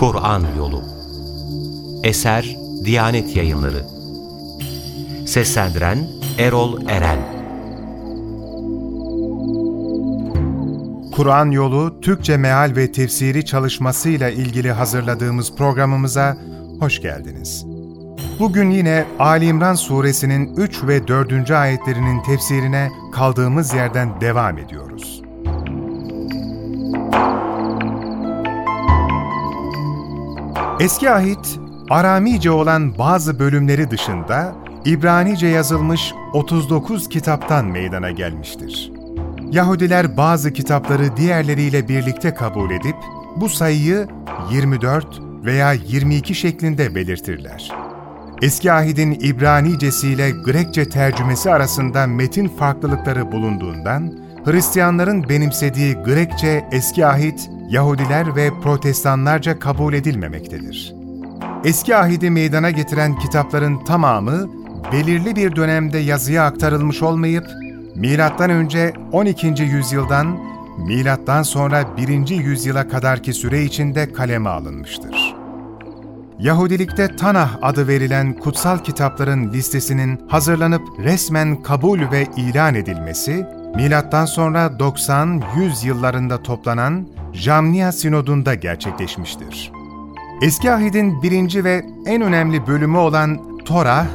Kur'an Yolu Eser Diyanet Yayınları Seslendiren Erol Eren Kur'an Yolu Türkçe Meal ve Tefsiri çalışmasıyla ilgili hazırladığımız programımıza hoş geldiniz. Bugün yine Ali İmran suresinin 3 ve 4. ayetlerinin tefsirine kaldığımız yerden devam ediyoruz. Eski ahit, Aramice olan bazı bölümleri dışında İbranice yazılmış 39 kitaptan meydana gelmiştir. Yahudiler bazı kitapları diğerleriyle birlikte kabul edip bu sayıyı 24 veya 22 şeklinde belirtirler. Eski Ahid'in İbranicesi ile Grekçe tercümesi arasında metin farklılıkları bulunduğundan, Hristiyanların benimsediği Grekçe Eski Ahit, Yahudiler ve Protestanlarca kabul edilmemektedir. Eski Ahid'i meydana getiren kitapların tamamı, belirli bir dönemde yazıya aktarılmış olmayıp, Milattan önce 12. yüzyıldan milattan sonra 1. yüzyıla kadarki süre içinde kaleme alınmıştır. Yahudilikte Tanah adı verilen kutsal kitapların listesinin hazırlanıp resmen kabul ve ilan edilmesi, milattan sonra 90-100 yıllarında toplanan Jamnia Sinodu'nda gerçekleşmiştir. Eski Ahid'in birinci ve en önemli bölümü olan Torah,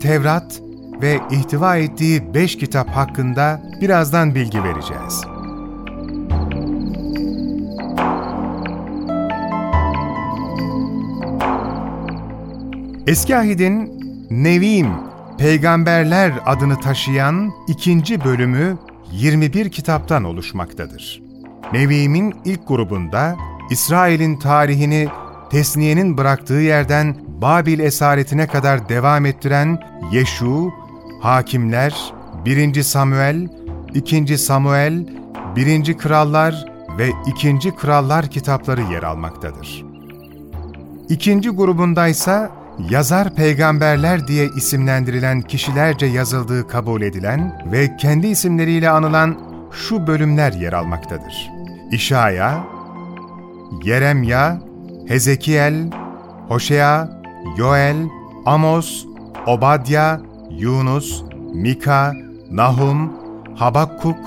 Tevrat ve ihtiva ettiği beş kitap hakkında birazdan bilgi vereceğiz. Eski Ahid'in Nevim, Peygamberler adını taşıyan ikinci bölümü 21 kitaptan oluşmaktadır. Nevim'in ilk grubunda İsrail'in tarihini Tesniye'nin bıraktığı yerden Babil esaretine kadar devam ettiren Yeşu, Hakimler, 1. Samuel, 2. Samuel, 1. Krallar ve 2. Krallar kitapları yer almaktadır. İkinci grubundaysa yazar peygamberler diye isimlendirilen kişilerce yazıldığı kabul edilen ve kendi isimleriyle anılan şu bölümler yer almaktadır. İşaya, Yeremya, Hezekiel, Hoşea, Yoel, Amos, Obadya, Yunus, Mika, Nahum, Habakkuk,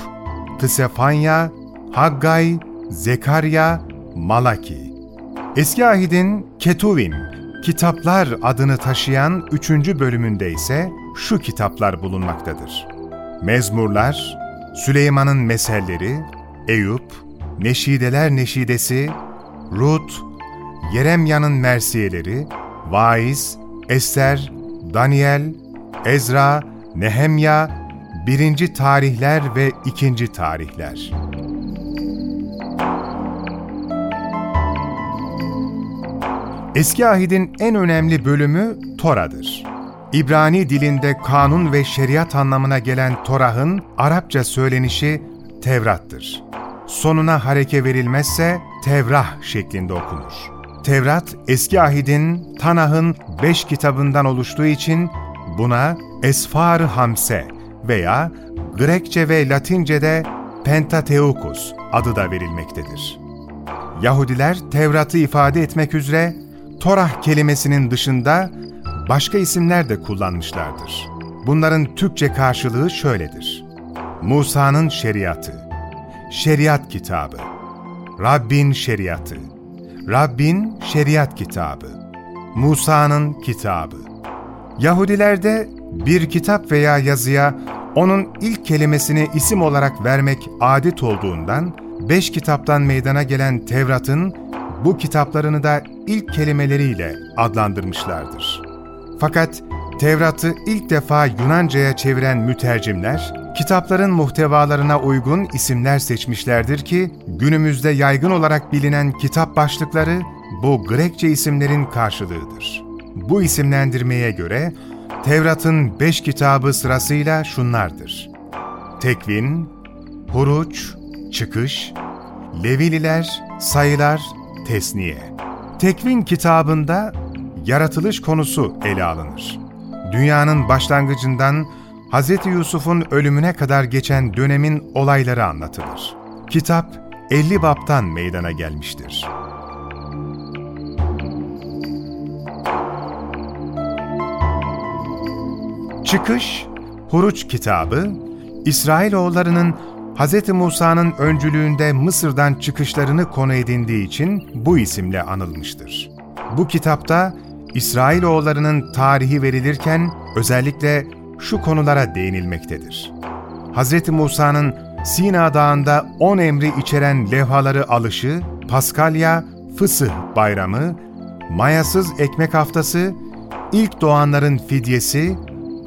Tısefanya, Haggay, Zekarya, Malaki. Eski Ahid'in Ketuvim, Kitaplar adını taşıyan üçüncü bölümünde ise şu kitaplar bulunmaktadır. Mezmurlar, Süleyman'ın Meselleri, Eyüp, Neşideler Neşidesi, Rut, Yeremya'nın Mersiyeleri, Vaiz, Ester, Daniel, Ezra, Nehemya, birinci tarihler ve ikinci tarihler. Eski Ahid'in en önemli bölümü Tora'dır. İbrani dilinde kanun ve şeriat anlamına gelen Torah'ın Arapça söylenişi Tevrat'tır. Sonuna hareke verilmezse Tevrah şeklinde okunur. Tevrat, Eski Ahid'in, Tanah'ın beş kitabından oluştuğu için buna Esfar Hamse veya Grekçe ve Latince'de Pentateukus adı da verilmektedir. Yahudiler Tevrat'ı ifade etmek üzere Torah kelimesinin dışında başka isimler de kullanmışlardır. Bunların Türkçe karşılığı şöyledir. Musa'nın şeriatı, şeriat kitabı, Rabbin şeriatı, Rabbin şeriat kitabı, Musa'nın kitabı. Yahudilerde bir kitap veya yazıya onun ilk kelimesini isim olarak vermek adet olduğundan, beş kitaptan meydana gelen Tevrat'ın bu kitaplarını da ilk kelimeleriyle adlandırmışlardır. Fakat Tevrat'ı ilk defa Yunanca'ya çeviren mütercimler, kitapların muhtevalarına uygun isimler seçmişlerdir ki, günümüzde yaygın olarak bilinen kitap başlıkları bu Grekçe isimlerin karşılığıdır. Bu isimlendirmeye göre Tevrat'ın beş kitabı sırasıyla şunlardır. Tekvin, Huruç, Çıkış, Levililer, Sayılar, Tesniye. Tekvin kitabında yaratılış konusu ele alınır. Dünyanın başlangıcından Hz. Yusuf'un ölümüne kadar geçen dönemin olayları anlatılır. Kitap 50 baptan meydana gelmiştir. Çıkış, Huruç kitabı, İsrailoğullarının Hz. Musa'nın öncülüğünde Mısır'dan çıkışlarını konu edindiği için bu isimle anılmıştır. Bu kitapta İsrailoğullarının tarihi verilirken özellikle şu konulara değinilmektedir. Hz. Musa'nın Sina Dağı'nda on emri içeren levhaları alışı, Paskalya, Fısıh bayramı, mayasız ekmek haftası, ilk doğanların fidyesi,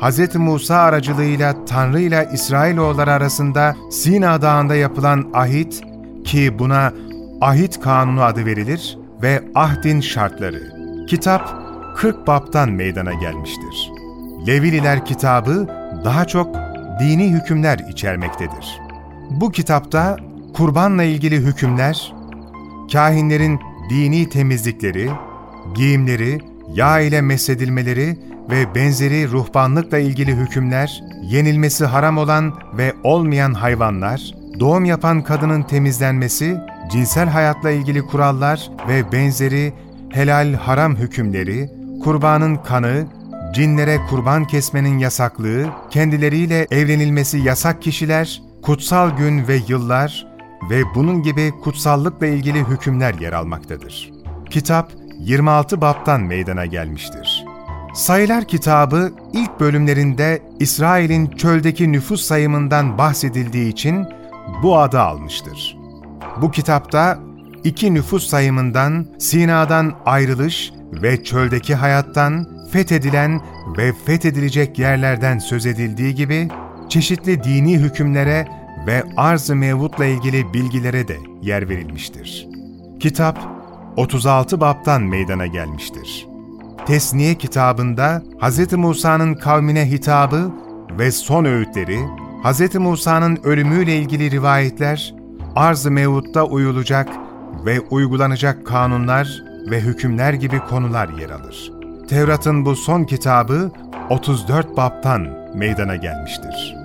Hz. Musa aracılığıyla Tanrı ile İsrailoğulları arasında Sina Dağı'nda yapılan ahit ki buna ahit kanunu adı verilir ve ahdin şartları. Kitap 40 baptan meydana gelmiştir. Levililer kitabı daha çok dini hükümler içermektedir. Bu kitapta kurbanla ilgili hükümler, kahinlerin dini temizlikleri, giyimleri, yağ ile mesedilmeleri ve benzeri ruhbanlıkla ilgili hükümler, yenilmesi haram olan ve olmayan hayvanlar, doğum yapan kadının temizlenmesi, cinsel hayatla ilgili kurallar ve benzeri helal haram hükümleri, kurbanın kanı, cinlere kurban kesmenin yasaklığı, kendileriyle evlenilmesi yasak kişiler, kutsal gün ve yıllar ve bunun gibi kutsallıkla ilgili hükümler yer almaktadır. Kitap 26 baptan meydana gelmiştir. Sayılar kitabı ilk bölümlerinde İsrail'in çöldeki nüfus sayımından bahsedildiği için bu adı almıştır. Bu kitapta iki nüfus sayımından, Sina'dan ayrılış ve çöldeki hayattan, fethedilen ve fethedilecek yerlerden söz edildiği gibi, çeşitli dini hükümlere ve arz-ı mevutla ilgili bilgilere de yer verilmiştir. Kitap, 36 baptan meydana gelmiştir. Tesniye kitabında Hz. Musa'nın kavmine hitabı ve son öğütleri, Hz. Musa'nın ölümüyle ilgili rivayetler, arz-ı mevutta uyulacak ve uygulanacak kanunlar ve hükümler gibi konular yer alır. Tevrat'ın bu son kitabı 34 baptan meydana gelmiştir.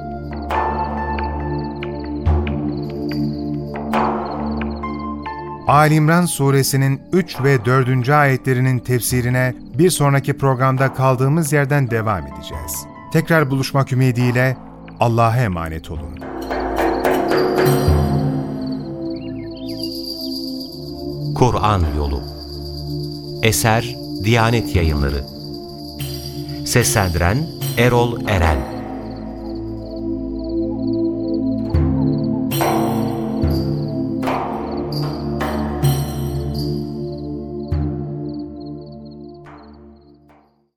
Ali İmran suresinin 3 ve 4. ayetlerinin tefsirine bir sonraki programda kaldığımız yerden devam edeceğiz. Tekrar buluşmak ümidiyle Allah'a emanet olun. Kur'an Yolu Eser Diyanet Yayınları. Seslendiren Erol Eren